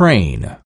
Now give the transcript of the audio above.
train.